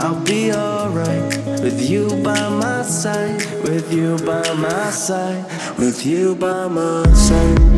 I'll be alright with you by my side, with you by my side, with you by my side.